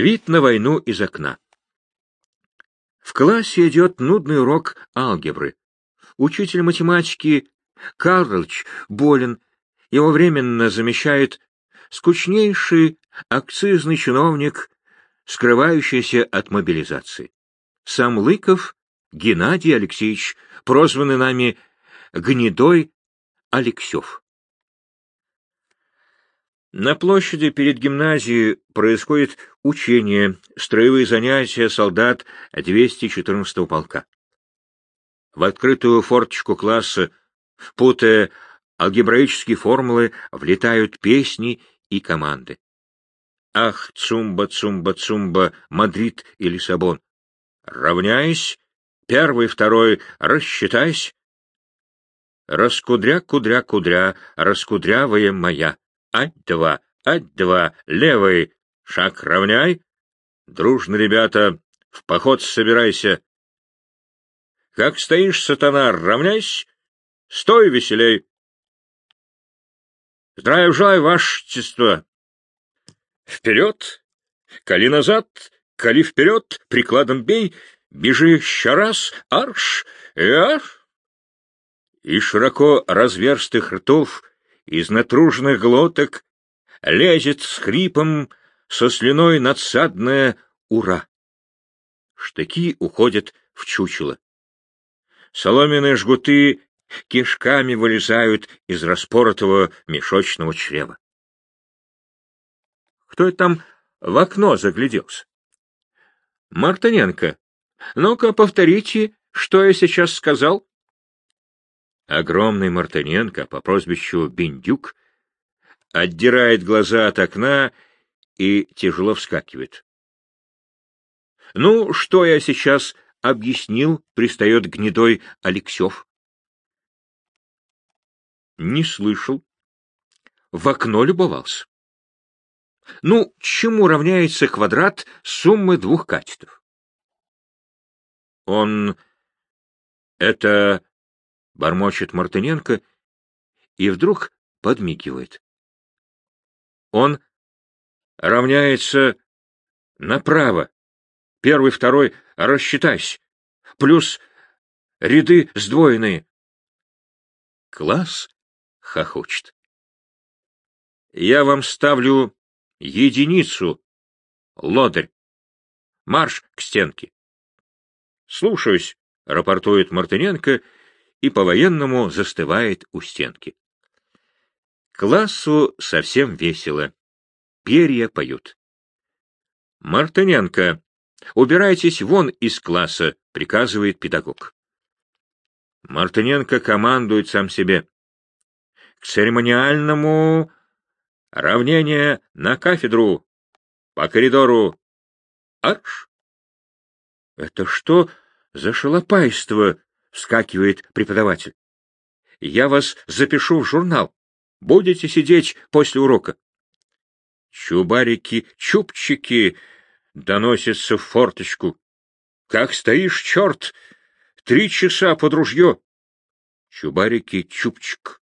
Вид на войну из окна. В классе идет нудный урок алгебры. Учитель математики Карлович болен, его временно замещает скучнейший акцизный чиновник, скрывающийся от мобилизации. Сам Лыков Геннадий Алексеевич, прозванный нами Гнедой Алексев. На площади перед гимназией происходит учение, строевые занятия солдат 214-го полка. В открытую форточку класса, путая алгебраические формулы, влетают песни и команды. Ах, цумба, цумба, цумба, Мадрид и Лиссабон. Равняйсь, первый, второй, рассчитайся. Раскудря, кудря, кудря, раскудрявая моя. Ать-два, ать-два, левый, шаг равняй. Дружно, ребята, в поход собирайся. Как стоишь, сатана, равняйся. Стой веселей. Здравия желаю, вашество. Вперед, кали назад, кали вперед, прикладом бей, бежи еще раз, арш, и арш. И широко разверстых ртов из натруженных глоток лезет с хрипом со слюной надсадное «Ура!». Штыки уходят в чучело. Соломенные жгуты кишками вылезают из распоротого мешочного чрева. Кто это там в окно загляделся? Мартыненко, ну-ка повторите, что я сейчас сказал. Огромный Мартыненко по прозвищу Биндюк отдирает глаза от окна и тяжело вскакивает. — Ну, что я сейчас объяснил, — пристает гнедой Алексев. — Не слышал. В окно любовался. — Ну, чему равняется квадрат суммы двух катетов? — Он... Это бормочет Мартыненко и вдруг подмигивает. Он равняется направо. Первый, второй, рассчитайся. Плюс ряды сдвоенные. Класс хохочет. Я вам ставлю единицу, лодырь. Марш к стенке. Слушаюсь, рапортует Мартыненко и по-военному застывает у стенки. Классу совсем весело. Перья поют. «Мартыненко, убирайтесь вон из класса», — приказывает педагог. Мартыненко командует сам себе. «К церемониальному равнение на кафедру, по коридору. Арш!» «Это что за шалопайство?» Вскакивает преподаватель. Я вас запишу в журнал. Будете сидеть после урока. Чубарики, чубчики, доносится в форточку. Как стоишь, черт! Три часа под ружье. Чубарики, чубчик.